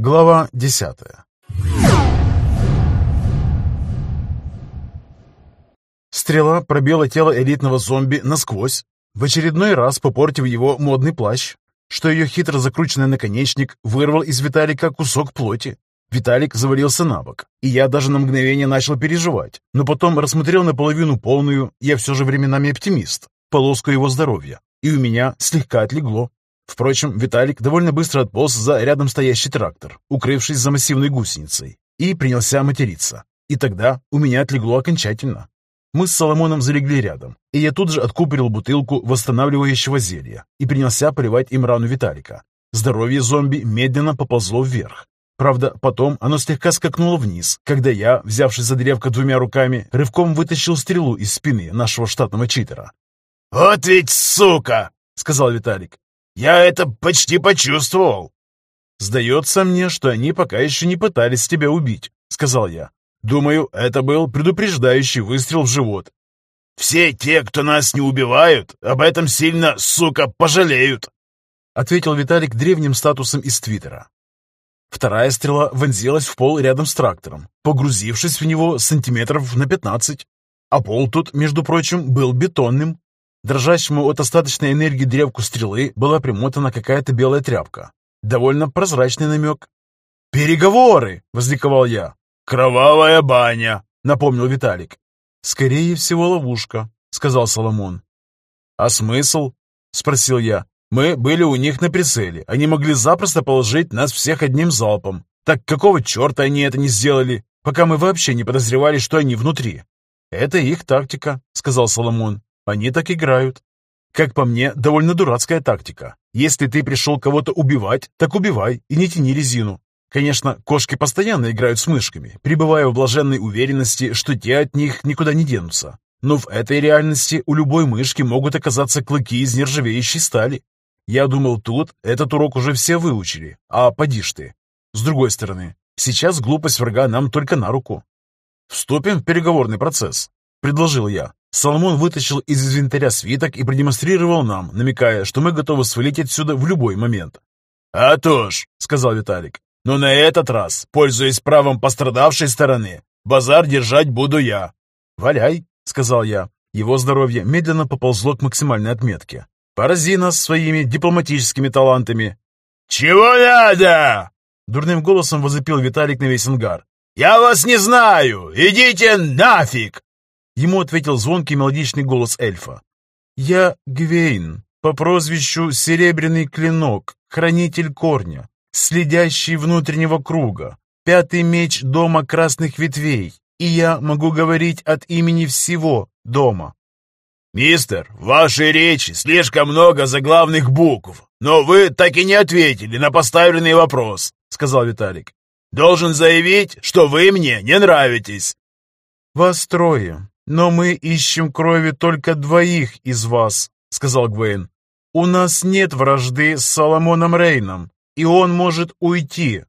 Глава десятая Стрела пробила тело элитного зомби насквозь, в очередной раз попортив его модный плащ, что ее хитро закрученный наконечник вырвал из Виталика кусок плоти. Виталик завалился на бок, и я даже на мгновение начал переживать, но потом рассмотрел наполовину полную, я все же временами оптимист, полоску его здоровья, и у меня слегка отлегло. Впрочем, Виталик довольно быстро отполз за рядом стоящий трактор, укрывшись за массивной гусеницей, и принялся материться. И тогда у меня отлегло окончательно. Мы с Соломоном залегли рядом, и я тут же откупорил бутылку восстанавливающего зелья и принялся поливать им рану Виталика. Здоровье зомби медленно поползло вверх. Правда, потом оно слегка скакнуло вниз, когда я, взявшись за древко двумя руками, рывком вытащил стрелу из спины нашего штатного читера. «Вот ведь сука!» — сказал Виталик. Я это почти почувствовал. Сдается мне, что они пока еще не пытались тебя убить, сказал я. Думаю, это был предупреждающий выстрел в живот. Все те, кто нас не убивают, об этом сильно, сука, пожалеют, ответил Виталик древним статусом из Твиттера. Вторая стрела вонзилась в пол рядом с трактором, погрузившись в него сантиметров на пятнадцать. А пол тут, между прочим, был бетонным. Дрожащему от остаточной энергии древку стрелы была примотана какая-то белая тряпка. Довольно прозрачный намек. «Переговоры!» — возликовал я. «Кровавая баня!» — напомнил Виталик. «Скорее всего, ловушка», — сказал Соломон. «А смысл?» — спросил я. «Мы были у них на прицеле. Они могли запросто положить нас всех одним залпом. Так какого черта они это не сделали, пока мы вообще не подозревали, что они внутри?» «Это их тактика», — сказал Соломон. Они так играют. Как по мне, довольно дурацкая тактика. Если ты пришел кого-то убивать, так убивай и не тяни резину. Конечно, кошки постоянно играют с мышками, пребывая в блаженной уверенности, что те от них никуда не денутся. Но в этой реальности у любой мышки могут оказаться клыки из нержавеющей стали. Я думал, тут этот урок уже все выучили, а поди ж ты. С другой стороны, сейчас глупость врага нам только на руку. «Вступим в переговорный процесс», — предложил я. Соломон вытащил из инвентаря свиток и продемонстрировал нам, намекая, что мы готовы свалить отсюда в любой момент. «А то ж», — сказал Виталик, — «но на этот раз, пользуясь правом пострадавшей стороны, базар держать буду я». «Валяй», — сказал я. Его здоровье медленно поползло к максимальной отметке. «Порази нас своими дипломатическими талантами». «Чего надо?» Дурным голосом возопил Виталик на весь ангар. «Я вас не знаю! Идите нафиг!» Ему ответил звонкий мелодичный голос эльфа. «Я Гвейн, по прозвищу Серебряный Клинок, хранитель корня, следящий внутреннего круга, пятый меч Дома Красных Ветвей, и я могу говорить от имени всего дома». «Мистер, в вашей речи слишком много заглавных букв, но вы так и не ответили на поставленный вопрос», — сказал Виталик. «Должен заявить, что вы мне не нравитесь». «Вас трое. «Но мы ищем крови только двоих из вас», — сказал Гвейн. «У нас нет вражды с Соломоном Рейном, и он может уйти».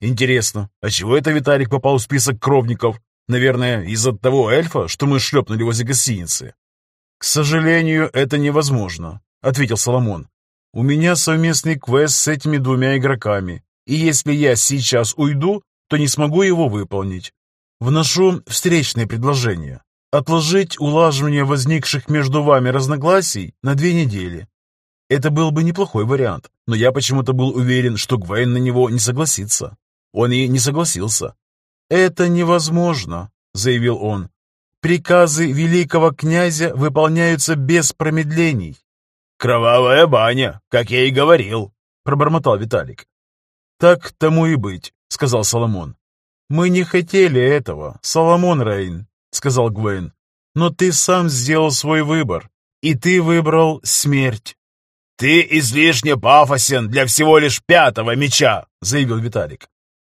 «Интересно, а чего это Виталик попал в список кровников? Наверное, из-за того эльфа, что мы шлепнули возле гостиницы?» «К сожалению, это невозможно», — ответил Соломон. «У меня совместный квест с этими двумя игроками, и если я сейчас уйду, то не смогу его выполнить. Вношу встречное предложение. Отложить улаживание возникших между вами разногласий на две недели. Это был бы неплохой вариант, но я почему-то был уверен, что Гвейн на него не согласится. Он и не согласился. «Это невозможно», — заявил он. «Приказы великого князя выполняются без промедлений». «Кровавая баня, как я и говорил», — пробормотал Виталик. «Так тому и быть», — сказал Соломон. «Мы не хотели этого, Соломон Рейн сказал Гвейн. «Но ты сам сделал свой выбор, и ты выбрал смерть». «Ты излишне пафосен для всего лишь пятого меча», — заявил Виталик.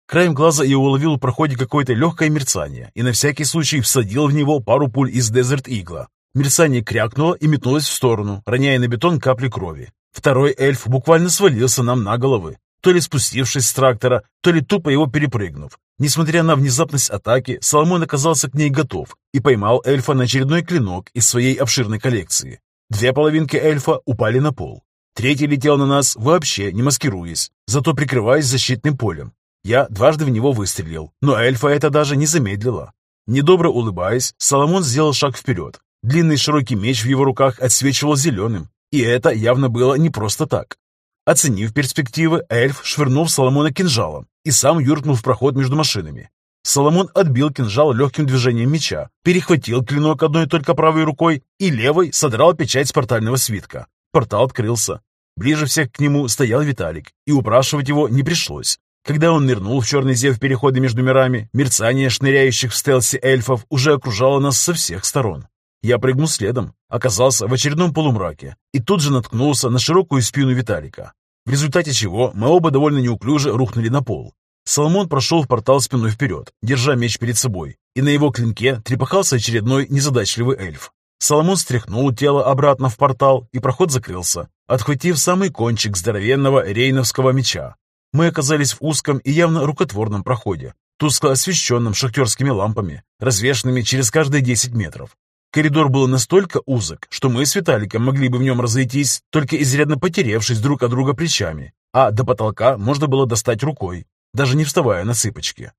Краем глаза я уловил в проходе какое-то легкое мерцание и на всякий случай всадил в него пару пуль из Дезерт Игла. Мерцание крякнуло и метнулось в сторону, роняя на бетон капли крови. Второй эльф буквально свалился нам на головы, то ли спустившись с трактора, то ли тупо его перепрыгнув. Несмотря на внезапность атаки, Соломон оказался к ней готов и поймал эльфа на очередной клинок из своей обширной коллекции. Две половинки эльфа упали на пол. Третий летел на нас, вообще не маскируясь, зато прикрываясь защитным полем. Я дважды в него выстрелил, но эльфа это даже не замедлило. Недобро улыбаясь, Соломон сделал шаг вперед. Длинный широкий меч в его руках отсвечивал зеленым, и это явно было не просто так. Оценив перспективы, эльф швырнул Соломона кинжалом и сам юркнул в проход между машинами. Соломон отбил кинжал легким движением меча, перехватил клинок одной только правой рукой и левой содрал печать с портального свитка. Портал открылся. Ближе всех к нему стоял Виталик, и упрашивать его не пришлось. Когда он нырнул в черный зев перехода между мирами, мерцание шныряющих в стелсе эльфов уже окружало нас со всех сторон. Я прыгнул следом, оказался в очередном полумраке и тут же наткнулся на широкую спину Виталика, в результате чего мы оба довольно неуклюже рухнули на пол. Соломон прошел в портал спиной вперед, держа меч перед собой, и на его клинке трепыхался очередной незадачливый эльф. Соломон стряхнул тело обратно в портал, и проход закрылся, отхватив самый кончик здоровенного рейновского меча. Мы оказались в узком и явно рукотворном проходе, тускло освещенном шахтерскими лампами, развешенными через каждые 10 метров. Коридор был настолько узок, что мы с Виталиком могли бы в нем разойтись, только изрядно потеревшись друг от друга плечами, а до потолка можно было достать рукой, даже не вставая на цыпочки.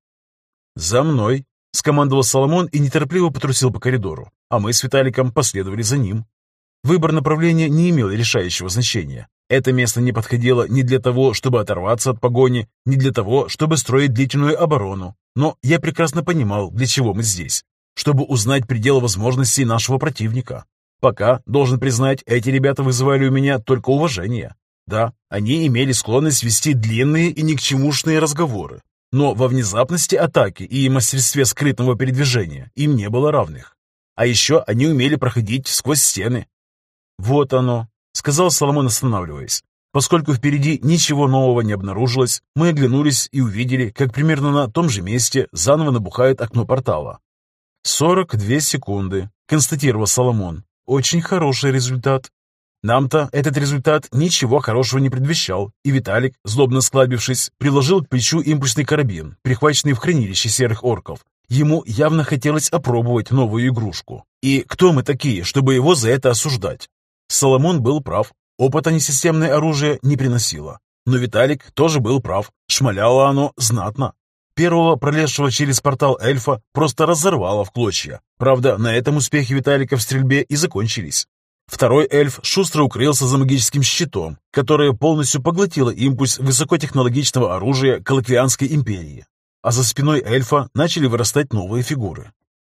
«За мной!» — скомандовал Соломон и неторопливо потрусил по коридору, а мы с Виталиком последовали за ним. Выбор направления не имел решающего значения. Это место не подходило ни для того, чтобы оторваться от погони, ни для того, чтобы строить длительную оборону. Но я прекрасно понимал, для чего мы здесь чтобы узнать пределы возможностей нашего противника. Пока, должен признать, эти ребята вызывали у меня только уважение. Да, они имели склонность вести длинные и ни к чемушные разговоры, но во внезапности атаки и мастерстве скрытного передвижения им не было равных. А еще они умели проходить сквозь стены. «Вот оно», — сказал Соломон, останавливаясь. Поскольку впереди ничего нового не обнаружилось, мы оглянулись и увидели, как примерно на том же месте заново набухает окно портала. «Сорок две секунды», — констатировал Соломон. «Очень хороший результат». Нам-то этот результат ничего хорошего не предвещал, и Виталик, злобно склабившись, приложил к плечу импульсный карабин, прихваченный в хранилище серых орков. Ему явно хотелось опробовать новую игрушку. И кто мы такие, чтобы его за это осуждать? Соломон был прав. Опыта несистемное оружие не приносило. Но Виталик тоже был прав. Шмаляло оно знатно. Первого, пролезшего через портал эльфа, просто разорвало в клочья. Правда, на этом успехи Виталика в стрельбе и закончились. Второй эльф шустро укрылся за магическим щитом, которое полностью поглотило импульс высокотехнологичного оружия Колоквианской империи. А за спиной эльфа начали вырастать новые фигуры.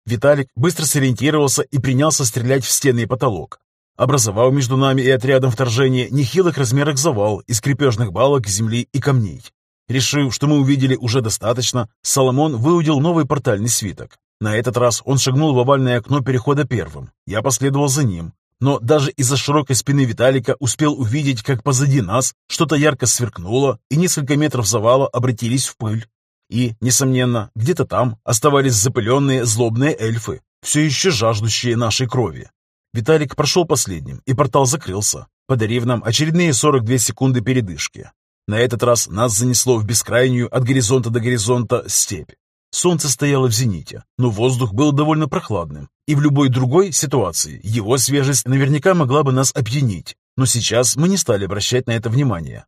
Виталик быстро сориентировался и принялся стрелять в стены и потолок. Образовал между нами и отрядом вторжения нехилых размерах завал из крепежных балок, земли и камней. Решив, что мы увидели уже достаточно, Соломон выудил новый портальный свиток. На этот раз он шагнул в овальное окно перехода первым. Я последовал за ним. Но даже из-за широкой спины Виталика успел увидеть, как позади нас что-то ярко сверкнуло, и несколько метров завала обратились в пыль. И, несомненно, где-то там оставались запыленные злобные эльфы, все еще жаждущие нашей крови. Виталик прошел последним, и портал закрылся, подарив нам очередные 42 секунды передышки. На этот раз нас занесло в бескрайнюю от горизонта до горизонта степь. Солнце стояло в зените, но воздух был довольно прохладным, и в любой другой ситуации его свежесть наверняка могла бы нас опьянить, но сейчас мы не стали обращать на это внимание.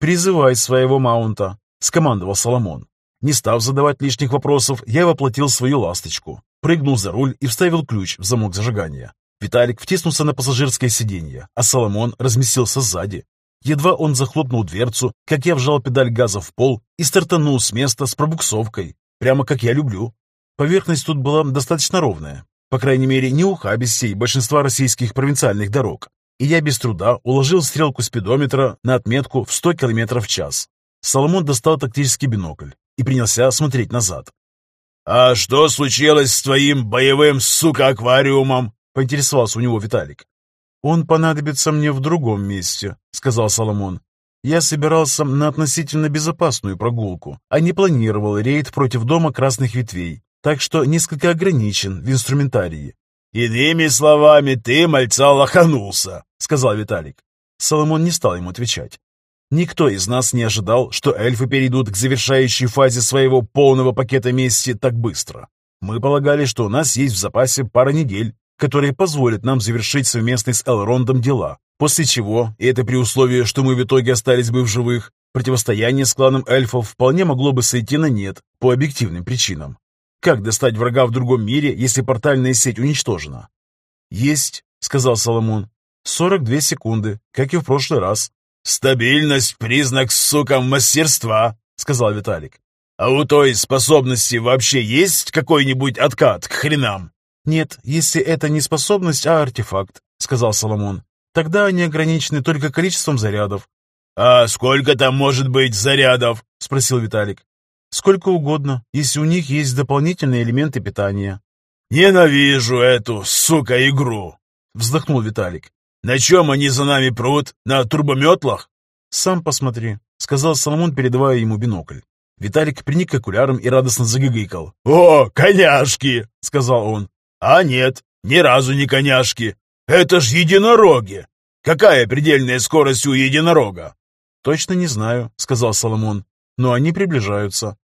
«Призывай своего маунта», — скомандовал Соломон. Не став задавать лишних вопросов, я воплотил свою ласточку, прыгнул за руль и вставил ключ в замок зажигания. Виталик втиснулся на пассажирское сиденье, а Соломон разместился сзади, Едва он захлопнул дверцу, как я вжал педаль газа в пол и стартанул с места с пробуксовкой, прямо как я люблю. Поверхность тут была достаточно ровная, по крайней мере, не ухабистей большинства российских провинциальных дорог, и я без труда уложил стрелку спидометра на отметку в 100 км в час. Соломон достал тактический бинокль и принялся смотреть назад. «А что случилось с твоим боевым, сука, аквариумом?» — поинтересовался у него Виталик. «Он понадобится мне в другом месте», — сказал Соломон. «Я собирался на относительно безопасную прогулку, а не планировал рейд против дома красных ветвей, так что несколько ограничен в инструментарии». «Иными словами, ты, мальца, лоханулся», — сказал Виталик. Соломон не стал ему отвечать. Никто из нас не ожидал, что эльфы перейдут к завершающей фазе своего полного пакета мести так быстро. Мы полагали, что у нас есть в запасе пара недель, которые позволят нам завершить совместные с Элрондом дела, после чего, и это при условии, что мы в итоге остались бы в живых, Противостояние с кланом эльфов вполне могло бы сойти на нет по объективным причинам. Как достать врага в другом мире, если портальная сеть уничтожена? «Есть», — сказал Соломон. «Сорок две секунды, как и в прошлый раз». «Стабильность — признак, сука, мастерства», — сказал Виталик. «А у той способности вообще есть какой-нибудь откат к хренам?» «Нет, если это не способность, а артефакт», — сказал Соломон. «Тогда они ограничены только количеством зарядов». «А сколько там может быть зарядов?» — спросил Виталик. «Сколько угодно, если у них есть дополнительные элементы питания». «Ненавижу эту, сука, игру!» — вздохнул Виталик. «На чем они за нами прут? На турбометлах?» «Сам посмотри», — сказал Соломон, передавая ему бинокль. Виталик приник к окулярам и радостно загыгыкал. «О, коняшки!» — сказал он. «А нет, ни разу не коняшки. Это ж единороги! Какая предельная скорость у единорога?» «Точно не знаю», — сказал Соломон. «Но они приближаются».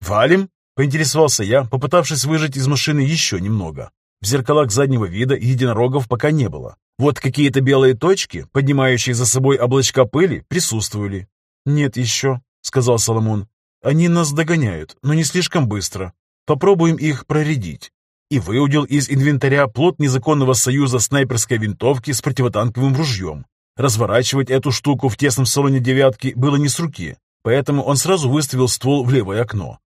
«Валим?» — поинтересовался я, попытавшись выжать из машины еще немного. В зеркалах заднего вида единорогов пока не было. Вот какие-то белые точки, поднимающие за собой облачка пыли, присутствовали. «Нет еще», — сказал Соломон. «Они нас догоняют, но не слишком быстро. Попробуем их проредить». И выудил из инвентаря плот незаконного союза снайперской винтовки с противотанковым ружьем. Разворачивать эту штуку в тесном салоне «девятки» было не с руки, поэтому он сразу выставил ствол в левое окно.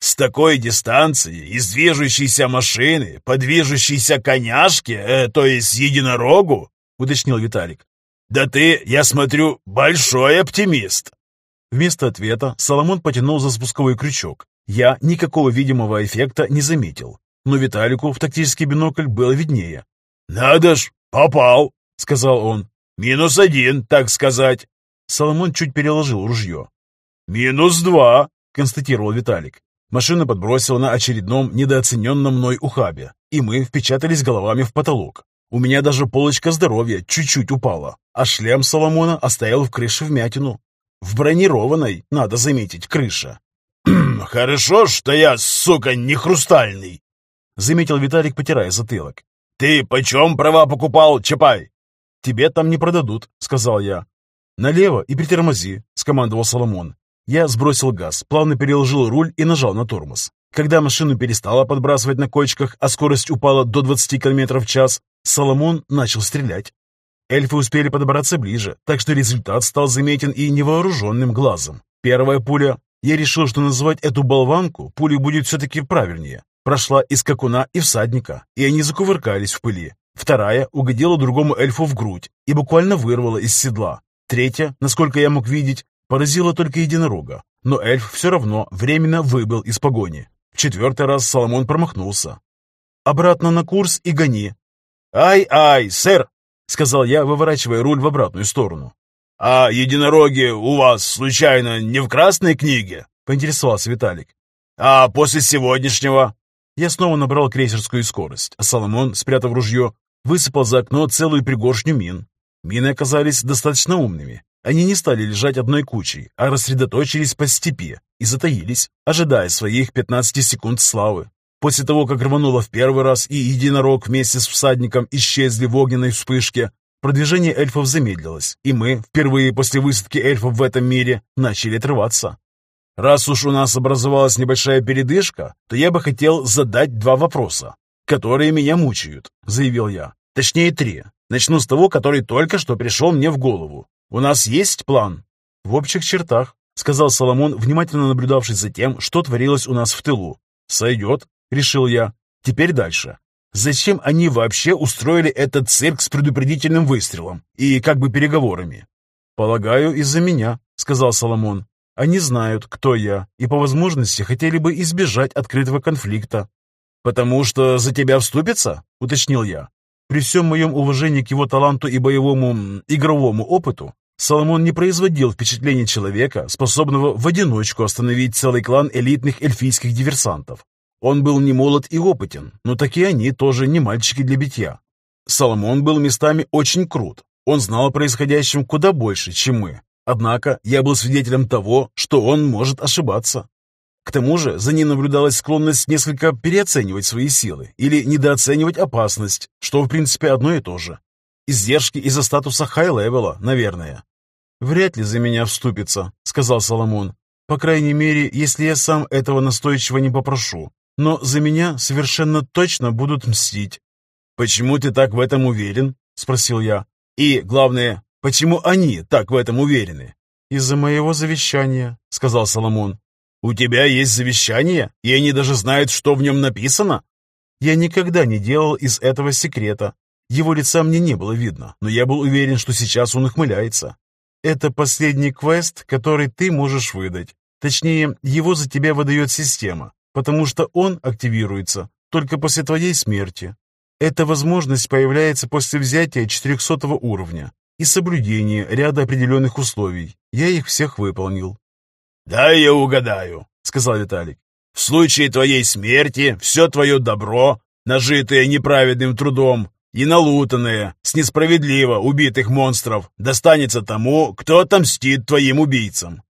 «С такой дистанции из движущейся машины по движущейся коняшке, э, то есть единорогу?» — уточнил Виталик. «Да ты, я смотрю, большой оптимист!» Вместо ответа Соломон потянул за спусковой крючок. Я никакого видимого эффекта не заметил, но Виталику в тактический бинокль было виднее. «Надо ж, попал!» — сказал он. «Минус один, так сказать». Соломон чуть переложил ружье. «Минус два», — констатировал Виталик. Машина подбросила на очередном недооцененном мной ухабе, и мы впечатались головами в потолок. У меня даже полочка здоровья чуть-чуть упала, а шлем Соломона оставил в крыше вмятину. В бронированной, надо заметить, крыша. «Хорошо, что я, сука, не хрустальный!» Заметил Виталик, потирая затылок. «Ты почем права покупал, Чапай?» «Тебе там не продадут», — сказал я. «Налево и притормози», — скомандовал Соломон. Я сбросил газ, плавно переложил руль и нажал на тормоз. Когда машину перестала подбрасывать на кочках, а скорость упала до 20 км в час, Соломон начал стрелять. Эльфы успели подобраться ближе, так что результат стал заметен и невооруженным глазом. Первая пуля, я решил, что называть эту болванку пулей будет все-таки правильнее, прошла из скакуна и всадника, и они закувыркались в пыли. Вторая угодила другому эльфу в грудь и буквально вырвала из седла. Третья, насколько я мог видеть, Поразило только единорога, но эльф все равно временно выбыл из погони. В четвертый раз Соломон промахнулся. «Обратно на курс и гони!» «Ай-ай, сэр!» — сказал я, выворачивая руль в обратную сторону. «А единороги у вас, случайно, не в красной книге?» — поинтересовался Виталик. «А после сегодняшнего?» Я снова набрал крейсерскую скорость, а Соломон, спрятав ружье, высыпал за окно целую пригоршню мин. Мины оказались достаточно умными, они не стали лежать одной кучей, а рассредоточились по степи и затаились, ожидая своих 15 секунд славы. После того, как рвануло в первый раз и единорог вместе с всадником исчезли в огненной вспышке, продвижение эльфов замедлилось, и мы, впервые после высадки эльфов в этом мире, начали отрываться. Раз уж у нас образовалась небольшая передышка, то я бы хотел задать два вопроса, которые меня мучают, заявил я. Точнее, три. Начну с того, который только что пришел мне в голову. «У нас есть план?» «В общих чертах», — сказал Соломон, внимательно наблюдавший за тем, что творилось у нас в тылу. «Сойдет», — решил я. «Теперь дальше. Зачем они вообще устроили этот цирк с предупредительным выстрелом и как бы переговорами?» «Полагаю, из-за меня», — сказал Соломон. «Они знают, кто я, и по возможности хотели бы избежать открытого конфликта». «Потому что за тебя вступится?» — уточнил я. При всем моем уважении к его таланту и боевому игровому опыту, Соломон не производил впечатления человека, способного в одиночку остановить целый клан элитных эльфийских диверсантов. Он был не молод и опытен, но такие они тоже не мальчики для битья. Соломон был местами очень крут. Он знал о происходящем куда больше, чем мы. Однако я был свидетелем того, что он может ошибаться. К тому же за ним наблюдалась склонность несколько переоценивать свои силы или недооценивать опасность, что в принципе одно и то же. Издержки из-за статуса high-level а, наверное. «Вряд ли за меня вступится», — сказал Соломон. «По крайней мере, если я сам этого настойчиво не попрошу. Но за меня совершенно точно будут мстить». «Почему ты так в этом уверен?» — спросил я. «И, главное, почему они так в этом уверены?» «Из-за моего завещания», — сказал Соломон. «У тебя есть завещание, и они даже знают, что в нем написано?» Я никогда не делал из этого секрета. Его лица мне не было видно, но я был уверен, что сейчас он ухмыляется. Это последний квест, который ты можешь выдать. Точнее, его за тебя выдает система, потому что он активируется только после твоей смерти. Эта возможность появляется после взятия 400 уровня и соблюдения ряда определенных условий. Я их всех выполнил. «Да, я угадаю», — сказал Виталик. «В случае твоей смерти все твое добро, нажитое неправедным трудом, и налутанное с несправедливо убитых монстров достанется тому, кто отомстит твоим убийцам.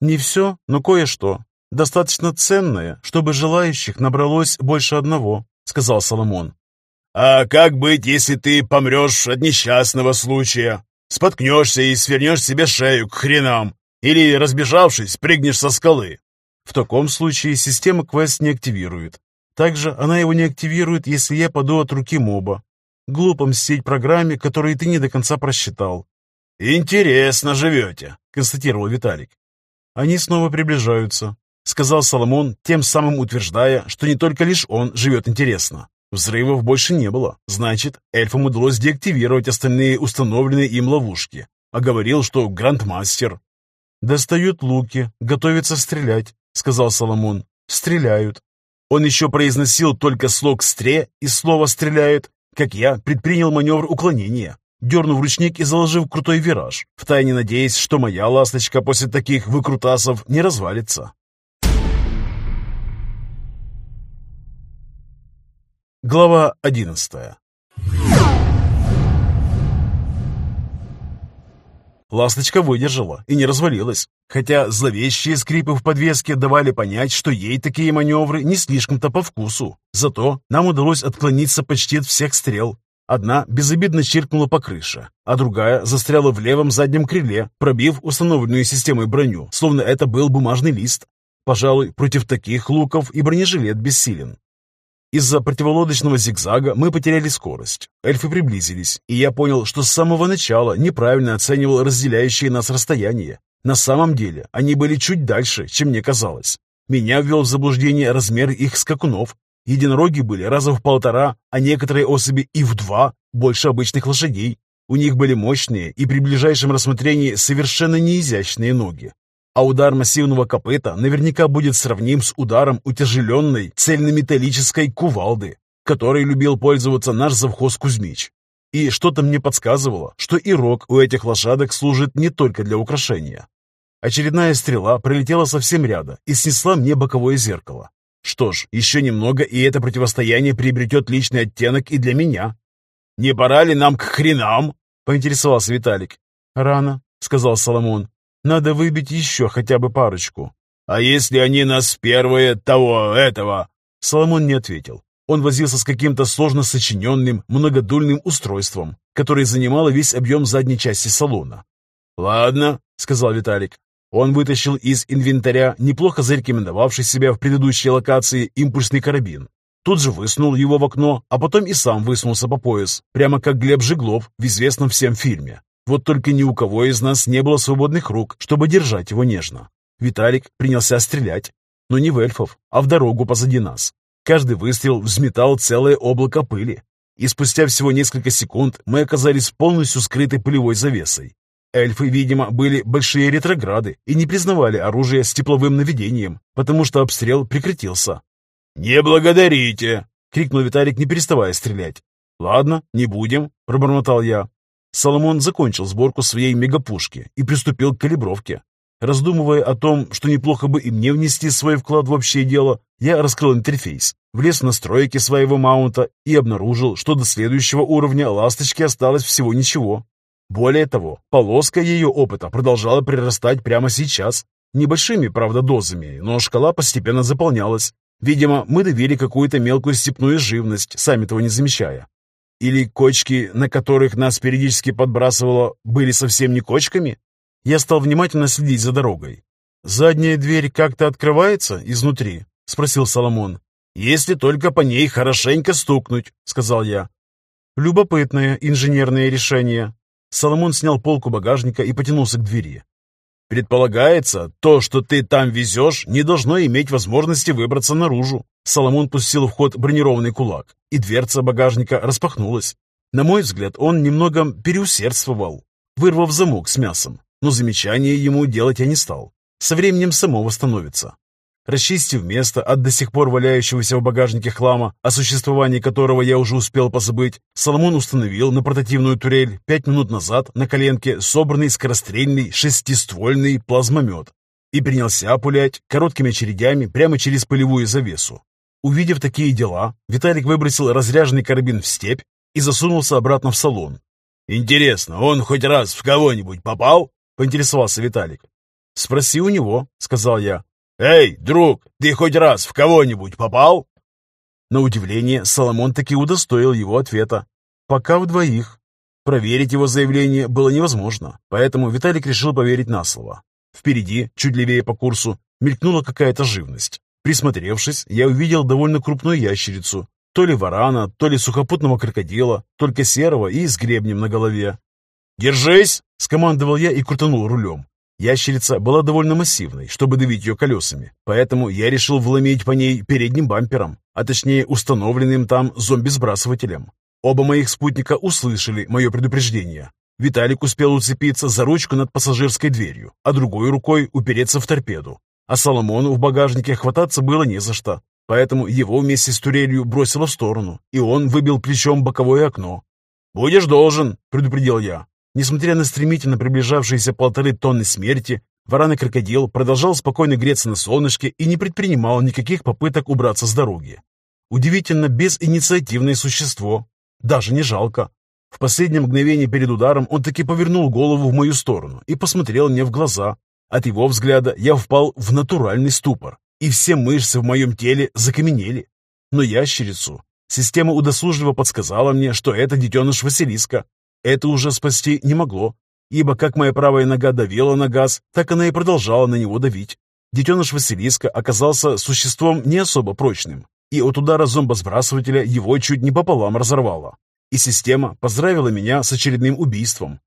Не все, но кое-что. Достаточно ценное, чтобы желающих набралось больше одного, сказал Соломон. А как быть, если ты помрешь от несчастного случая? Споткнешься и свернешь себе шею к хренам? Или, разбежавшись, прыгнешь со скалы? В таком случае система квест не активирует. Также она его не активирует, если я паду от руки моба, Глупо мстить программе, которую ты не до конца просчитал. «Интересно живете», — констатировал Виталик. «Они снова приближаются», — сказал Соломон, тем самым утверждая, что не только лишь он живет интересно. Взрывов больше не было, значит, эльфам удалось деактивировать остальные установленные им ловушки. А говорил, что грандмастер. «Достают луки, готовятся стрелять», — сказал Соломон. «Стреляют». Он еще произносил только слог «стре» и слово «стреляют», как я, предпринял маневр уклонения, дернув ручник и заложив крутой вираж, втайне надеясь, что моя ласточка после таких выкрутасов не развалится. Глава одиннадцатая Ласточка выдержала и не развалилась, хотя зловещие скрипы в подвеске давали понять, что ей такие маневры не слишком-то по вкусу. Зато нам удалось отклониться почти от всех стрел. Одна безобидно чиркнула по крыше, а другая застряла в левом заднем крыле, пробив установленную системой броню, словно это был бумажный лист. Пожалуй, против таких луков и бронежилет бессилен. Из-за противолодочного зигзага мы потеряли скорость. Эльфы приблизились, и я понял, что с самого начала неправильно оценивал разделяющие нас расстояние. На самом деле, они были чуть дальше, чем мне казалось. Меня ввел в заблуждение размер их скакунов. Единороги были раза в полтора, а некоторые особи и в два, больше обычных лошадей. У них были мощные и при ближайшем рассмотрении совершенно неизящные ноги, а удар массивного копыта наверняка будет сравним с ударом утяжеленной цельнометаллической кувалды, которой любил пользоваться наш завхоз Кузьмич. И что-то мне подсказывало, что и рог у этих лошадок служит не только для украшения. Очередная стрела пролетела совсем рядом и снесла мне боковое зеркало. Что ж, еще немного, и это противостояние приобретет личный оттенок и для меня. «Не пора ли нам к хренам?» — поинтересовался Виталик. «Рано», — сказал Соломон. Надо выбить еще хотя бы парочку. А если они нас первые того, этого? Соломон не ответил. Он возился с каким-то сложно сочиненным многодульным устройством, которое занимало весь объем задней части салона. «Ладно», — сказал Виталик. Он вытащил из инвентаря неплохо зарекомендовавший себя в предыдущей локации импульсный карабин. Тут же высунул его в окно, а потом и сам высунулся по пояс, прямо как Глеб Жиглов в известном всем фильме. Вот только ни у кого из нас не было свободных рук, чтобы держать его нежно. Виталик принялся стрелять, но не в эльфов, а в дорогу позади нас. Каждый выстрел взметал целое облако пыли, и спустя всего несколько секунд мы оказались полностью скрытой пылевой завесой. Эльфы, видимо, были большие ретрограды и не признавали оружие с тепловым наведением, потому что обстрел прекратился. «Не благодарите!» — крикнул Виталик, не переставая стрелять. «Ладно, не будем», — пробормотал я. Соломон закончил сборку своей мегапушки и приступил к калибровке. Раздумывая о том, что неплохо бы и мне внести свой вклад в общее дело, я раскрыл интерфейс, влез в настройки своего маунта и обнаружил, что до следующего уровня ласточки осталось всего ничего. Более того, полоска ее опыта продолжала прирастать прямо сейчас. Небольшими, правда, дозами, но шкала постепенно заполнялась. Видимо, мы довели какую-то мелкую степную живность, сами того не замечая. Или кочки, на которых нас периодически подбрасывало, были совсем не кочками? Я стал внимательно следить за дорогой. «Задняя дверь как-то открывается изнутри?» — спросил Соломон. «Если только по ней хорошенько стукнуть», — сказал я. Любопытное инженерное решение. Соломон снял полку багажника и потянулся к двери. «Предполагается, то, что ты там везешь, не должно иметь возможности выбраться наружу». Соломон пустил в ход бронированный кулак, и дверца багажника распахнулась. На мой взгляд, он немного переусердствовал, вырвав замок с мясом, но замечания ему делать я не стал. Со временем само восстановится. Расчистив место от до сих пор валяющегося в багажнике хлама, о существовании которого я уже успел позабыть, Соломон установил на портативную турель пять минут назад на коленке собранный скорострельный шестиствольный плазмомет и принялся пулять короткими очередями прямо через полевую завесу. Увидев такие дела, Виталик выбросил разряженный карабин в степь и засунулся обратно в салон. «Интересно, он хоть раз в кого-нибудь попал?» — поинтересовался Виталик. «Спроси у него», — сказал я. «Эй, друг, ты хоть раз в кого-нибудь попал?» На удивление, Соломон таки удостоил его ответа. «Пока в двоих». Проверить его заявление было невозможно, поэтому Виталик решил поверить на слово. Впереди, чуть левее по курсу, мелькнула какая-то живность. Присмотревшись, я увидел довольно крупную ящерицу, то ли варана, то ли сухопутного крокодила, только серого и с гребнем на голове. «Держись!» — скомандовал я и крутанул рулем. Ящерица была довольно массивной, чтобы давить ее колесами, поэтому я решил вломить по ней передним бампером, а точнее установленным там зомби-сбрасывателем. Оба моих спутника услышали мое предупреждение. Виталик успел уцепиться за ручку над пассажирской дверью, а другой рукой упереться в торпеду. А Соломону в багажнике хвататься было не за что, поэтому его вместе с турелью бросило в сторону, и он выбил плечом боковое окно. «Будешь должен», — предупредил я. Несмотря на стремительно приближавшиеся полторы тонны смерти, варан-крокодил продолжал спокойно греться на солнышке и не предпринимал никаких попыток убраться с дороги. Удивительно безинициативное существо. Даже не жалко. В последнее мгновение перед ударом он таки повернул голову в мою сторону и посмотрел мне в глаза. От его взгляда я впал в натуральный ступор, и все мышцы в моем теле закаменели. Но ящерицу система удосужливо подсказала мне, что это детеныш Василиска, это уже спасти не могло, ибо как моя правая нога давила на газ, так она и продолжала на него давить. Детеныш Василиска оказался существом не особо прочным, и от удара зомбосбрасывателя его чуть не пополам разорвало. И система поздравила меня с очередным убийством.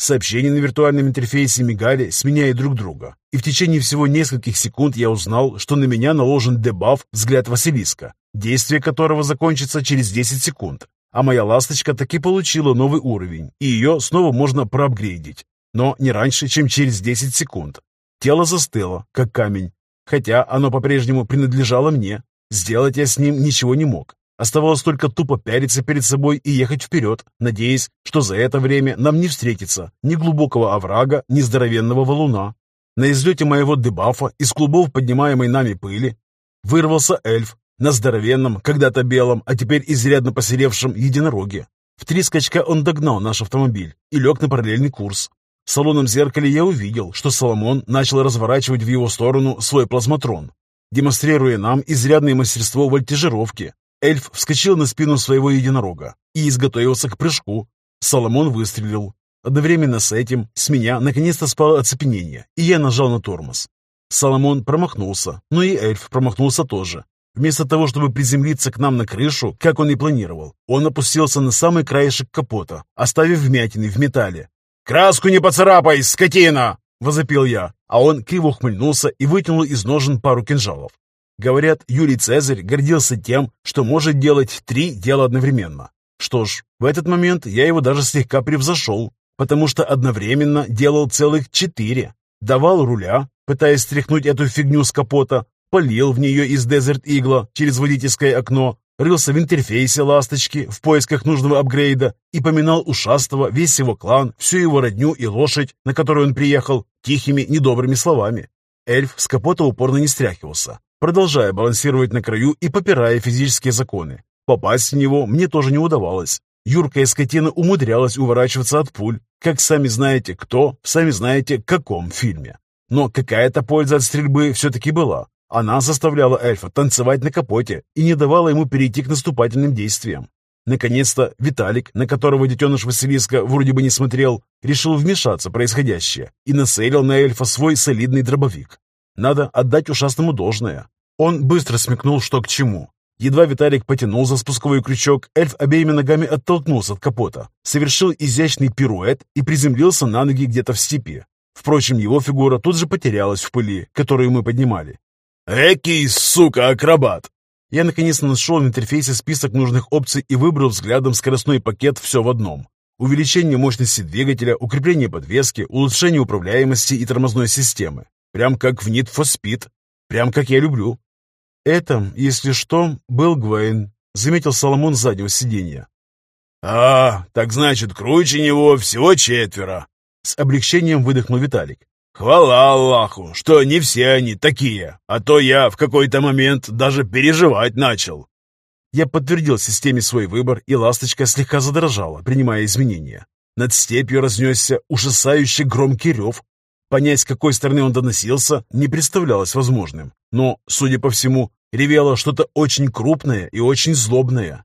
Сообщения на виртуальном интерфейсе мигали, сменяя друг друга, и в течение всего нескольких секунд я узнал, что на меня наложен дебаф «Взгляд Василиска», действие которого закончится через 10 секунд. А моя ласточка таки получила новый уровень, и ее снова можно проапгрейдить. Но не раньше, чем через 10 секунд. Тело застыло, как камень. Хотя оно по-прежнему принадлежало мне. Сделать я с ним ничего не мог. Оставалось только тупо пяриться перед собой и ехать вперед, надеясь, что за это время нам не встретится ни глубокого оврага, ни здоровенного валуна. На излете моего дебафа из клубов поднимаемой нами пыли вырвался эльф на здоровенном, когда-то белом, а теперь изрядно посеревшем единороге. В три скачка он догнал наш автомобиль и лег на параллельный курс. В салонном зеркале я увидел, что Соломон начал разворачивать в его сторону свой плазматрон, демонстрируя нам изрядное мастерство вольтежировки. Эльф вскочил на спину своего единорога и изготовился к прыжку. Соломон выстрелил. Одновременно с этим с меня наконец-то спало оцепенение, и я нажал на тормоз. Соломон промахнулся, но и эльф промахнулся тоже, Вместо того, чтобы приземлиться к нам на крышу, как он и планировал, он опустился на самый краешек капота, оставив вмятины в металле. «Краску не поцарапай, скотина!» — возопил я, а он криво ухмыльнулся и вытянул из ножен пару кинжалов. Говорят, Юлий Цезарь гордился тем, что может делать три дела одновременно. Что ж, в этот момент я его даже слегка превзошел, потому что одновременно делал целых четыре. Давал руля, пытаясь стряхнуть эту фигню с капота, полил в нее из Desert Eagle через водительское окно, рылся в интерфейсе «Ласточки» в поисках нужного апгрейда и поминал ушастого весь его клан, всю его родню и лошадь, на которую он приехал, тихими, недобрыми словами. Эльф с капота упорно не стряхивался, продолжая балансировать на краю и попирая физические законы. Попасть в него мне тоже не удавалось. Юркая скотина умудрялась уворачиваться от пуль, как сами знаете кто, сами знаете каком фильме. Но какая-то польза от стрельбы все-таки была. Она заставляла эльфа танцевать на капоте и не давала ему перейти к наступательным действиям. Наконец-то Виталик, на которого детеныш Василиска вроде бы не смотрел, решил вмешаться в происходящее и нацелил на эльфа свой солидный дробовик. Надо отдать ушастому должное. Он быстро смекнул, что к чему. Едва Виталик потянул за спусковой крючок, эльф обеими ногами оттолкнулся от капота, совершил изящный пируэт и приземлился на ноги где-то в степи. Впрочем, его фигура тут же потерялась в пыли, которую мы поднимали. «Экий, сука, акробат!» Я наконец нашел в интерфейсе список нужных опций и выбрал взглядом скоростной пакет «Все в одном». Увеличение мощности двигателя, укрепление подвески, улучшение управляемости и тормозной системы. Прям как в Need for Speed. Прям как я люблю. Это, если что, был Гвейн, заметил Соломон с заднего сиденья. «А, так значит, круче него всего четверо!» С облегчением выдохнул Виталик. Хвала Аллаху, что не все они такие, а то я в какой-то момент даже переживать начал. Я подтвердил системе свой выбор, и ласточка слегка задрожала, принимая изменения. Над степью разнесся ужасающий громкий рев. Понять, с какой стороны он доносился, не представлялось возможным. Но, судя по всему, ревело что-то очень крупное и очень злобное.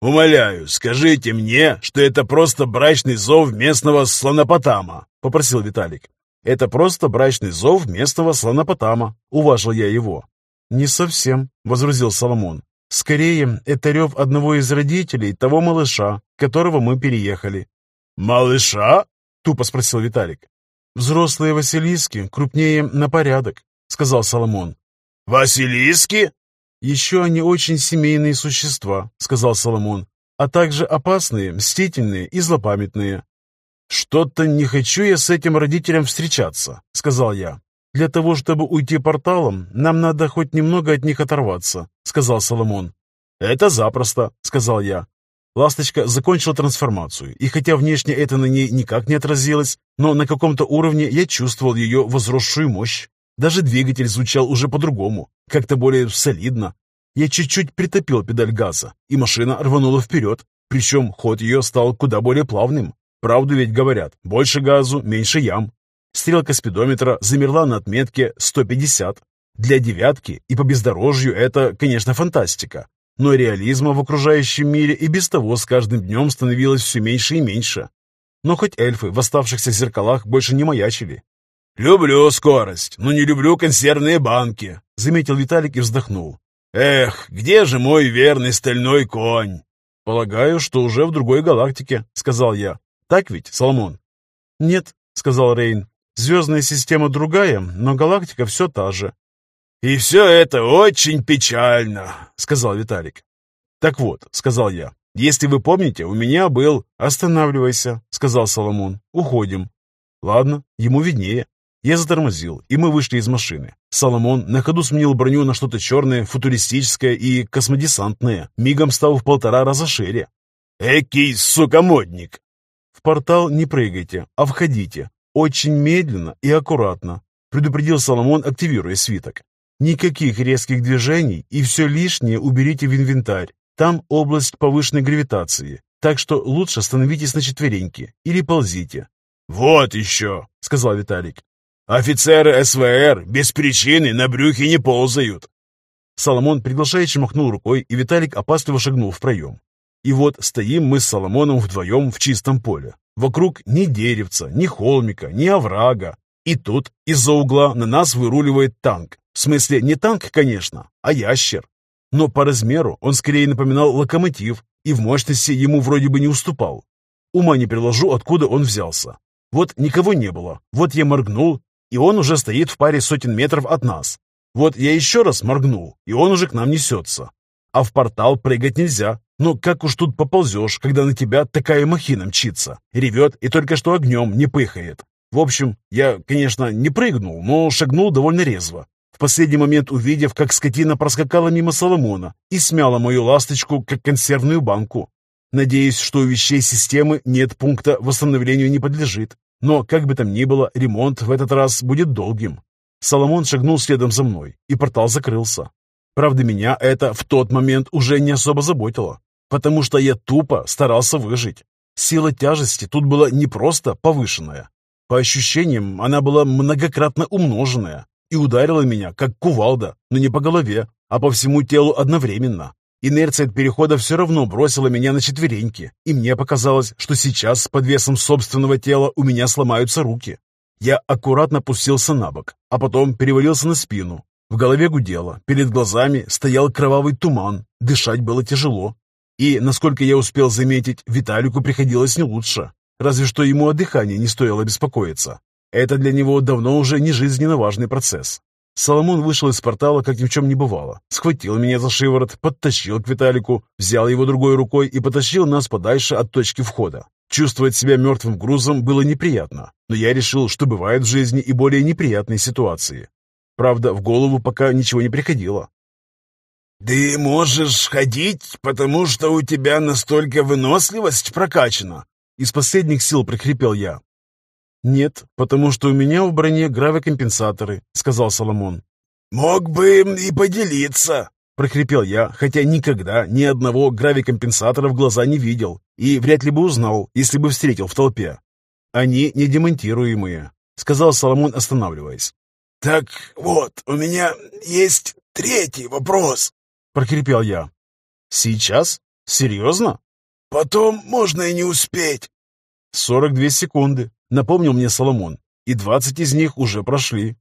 «Умоляю, скажите мне, что это просто брачный зов местного слонопотама», — попросил Виталик. Это просто брачный зов местного слонопотама. Уважил я его. Не совсем, возразил Соломон. Скорее, это рев одного из родителей того малыша, которого мы переехали. «Малыша?» — тупо спросил Виталик. «Взрослые Василиски крупнее на порядок», — сказал Соломон. «Василиски?» «Еще они очень семейные существа», — сказал Соломон, «а также опасные, мстительные и злопамятные. «Что-то не хочу я с этим родителем встречаться», — сказал я. «Для того, чтобы уйти порталом, нам надо хоть немного от них оторваться», — сказал Соломон. «Это запросто», — сказал я. Ласточка закончила трансформацию, и хотя внешне это на ней никак не отразилось, но на каком-то уровне я чувствовал ее возросшую мощь. Даже двигатель звучал уже по-другому, как-то более солидно. Я чуть-чуть притопил педаль газа, и машина рванула вперед, причем ход ее стал куда более плавным. Правду ведь говорят, больше газу, меньше ям. Стрелка спидометра замерла на отметке 150. Для девятки и по бездорожью это, конечно, фантастика. Но реализма в окружающем мире и без того с каждым днем становилось все меньше и меньше. Но хоть эльфы в оставшихся зеркалах больше не маячили. «Люблю скорость, но не люблю консервные банки», — заметил Виталик и вздохнул. «Эх, где же мой верный стальной конь?» «Полагаю, что уже в другой галактике», — сказал я. Так ведь, Соломон?» «Нет», — сказал Рейн. «Звездная система другая, но галактика все та же». «И все это очень печально», — сказал Виталик. «Так вот», — сказал я, — «если вы помните, у меня был...» «Останавливайся», — сказал Соломон. «Уходим». «Ладно, ему виднее». Я затормозил, и мы вышли из машины. Соломон на ходу сменил броню на что-то черное, футуристическое и космодесантное, мигом став в полтора раза шире. «Экий сукомодник!» Портал не прыгайте, а входите. Очень медленно и аккуратно, предупредил Соломон, активируя свиток. Никаких резких движений и все лишнее уберите в инвентарь. Там область повышенной гравитации, так что лучше становитесь на четвереньки или ползите. «Вот еще!» — сказал Виталик. «Офицеры СВР без причины на брюхе не ползают!» Соломон приглашающе махнул рукой, и Виталик опасливо шагнул в проем. И вот стоим мы с Соломоном вдвоем в чистом поле. Вокруг ни деревца, ни холмика, ни оврага. И тут из-за угла на нас выруливает танк. В смысле, не танк, конечно, а ящер. Но по размеру он скорее напоминал локомотив и в мощности ему вроде бы не уступал. Ума не приложу, откуда он взялся. Вот никого не было. Вот я моргнул, и он уже стоит в паре сотен метров от нас. Вот я еще раз моргнул, и он уже к нам несется. А в портал прыгать нельзя, но как уж тут поползешь, когда на тебя такая махина мчится, ревет и только что огнем не пыхает. В общем, я, конечно, не прыгнул, но шагнул довольно резво. В последний момент увидев, как скотина проскакала мимо Соломона и смяла мою ласточку, как консервную банку. Надеюсь, что у вещей системы нет пункта восстановлению не подлежит. Но, как бы там ни было, ремонт в этот раз будет долгим. Соломон шагнул следом за мной, и портал закрылся. Правда, меня это в тот момент уже не особо заботило потому что я тупо старался выжить. Сила тяжести тут была не просто повышенная. По ощущениям, она была многократно умноженная и ударила меня, как кувалда, но не по голове, а по всему телу одновременно. Инерция от перехода все равно бросила меня на четвереньки, и мне показалось, что сейчас под весом собственного тела у меня сломаются руки. Я аккуратно опустился на бок, а потом перевалился на спину. В голове гудело, перед глазами стоял кровавый туман, дышать было тяжело. И, насколько я успел заметить, Виталику приходилось не лучше. Разве что ему о дыхании не стоило беспокоиться. Это для него давно уже не жизненно важный процесс. Соломон вышел из портала, как ни в чем не бывало. Схватил меня за шиворот, подтащил к Виталику, взял его другой рукой и потащил нас подальше от точки входа. Чувствовать себя мертвым грузом было неприятно, но я решил, что бывают в жизни и более неприятные ситуации. Правда, в голову пока ничего не приходило. «Ты можешь ходить, потому что у тебя настолько выносливость прокачана?» Из последних сил прокрепел я. «Нет, потому что у меня в броне гравикомпенсаторы», — сказал Соломон. «Мог бы и поделиться», — прокрепел я, хотя никогда ни одного гравикомпенсатора в глаза не видел и вряд ли бы узнал, если бы встретил в толпе. «Они не демонтируемые», — сказал Соломон, останавливаясь. «Так вот, у меня есть третий вопрос», — прокрепел я. «Сейчас? Серьезно?» «Потом можно и не успеть». «Сорок две секунды», — напомнил мне Соломон, и двадцать из них уже прошли.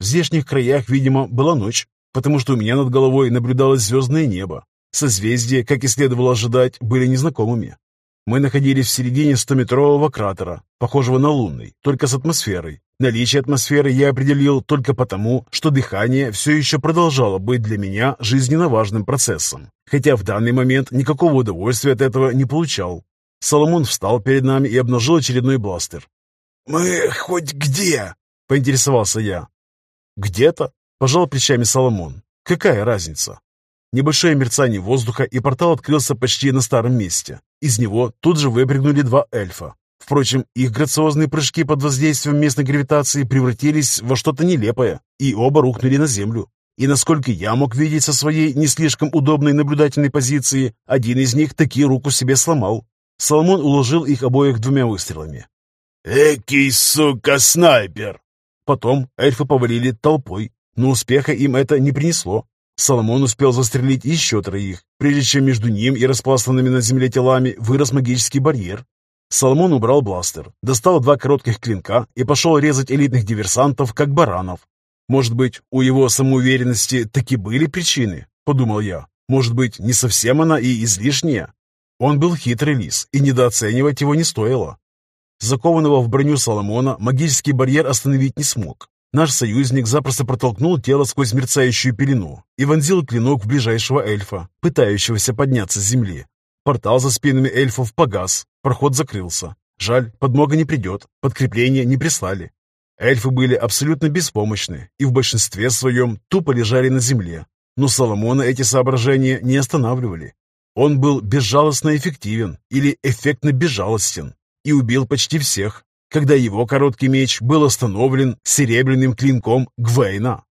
В здешних краях, видимо, была ночь, потому что у меня над головой наблюдалось звездное небо. Созвездия, как и следовало ожидать, были незнакомыми. Мы находились в середине стометрового кратера, похожего на лунный, только с атмосферой. Наличие атмосферы я определил только потому, что дыхание все еще продолжало быть для меня жизненно важным процессом, хотя в данный момент никакого удовольствия от этого не получал. Соломон встал перед нами и обнажил очередной бластер. «Мы хоть где?» — поинтересовался я. «Где-то?» — пожал плечами Соломон. «Какая разница?» Небольшое мерцание воздуха, и портал открылся почти на старом месте. Из него тут же выпрыгнули два эльфа. Впрочем, их грациозные прыжки под воздействием местной гравитации превратились во что-то нелепое, и оба рухнули на землю. И насколько я мог видеть со своей не слишком удобной наблюдательной позиции, один из них таки руку себе сломал. Соломон уложил их обоих двумя выстрелами. «Экий, сука, снайпер!» Потом эльфы повалили толпой, но успеха им это не принесло. Соломон успел застрелить еще троих, прежде чем между ним и распластанными на земле телами вырос магический барьер. Соломон убрал бластер, достал два коротких клинка и пошел резать элитных диверсантов, как баранов. Может быть, у его самоуверенности таки были причины, подумал я. Может быть, не совсем она и излишняя? Он был хитрый лис, и недооценивать его не стоило. Закованного в броню Соломона магический барьер остановить не смог, Наш союзник запросто протолкнул тело сквозь мерцающую пелену и вонзил клинок в ближайшего эльфа, пытающегося подняться с земли. Портал за спинами эльфов погас, проход закрылся. Жаль, подмога не придет, подкрепление не прислали. Эльфы были абсолютно беспомощны и в большинстве своем тупо лежали на земле. Но Соломона эти соображения не останавливали. Он был безжалостно эффективен или эффектно безжалостен и убил почти всех, когда его короткий меч был остановлен серебряным клинком Гвейна.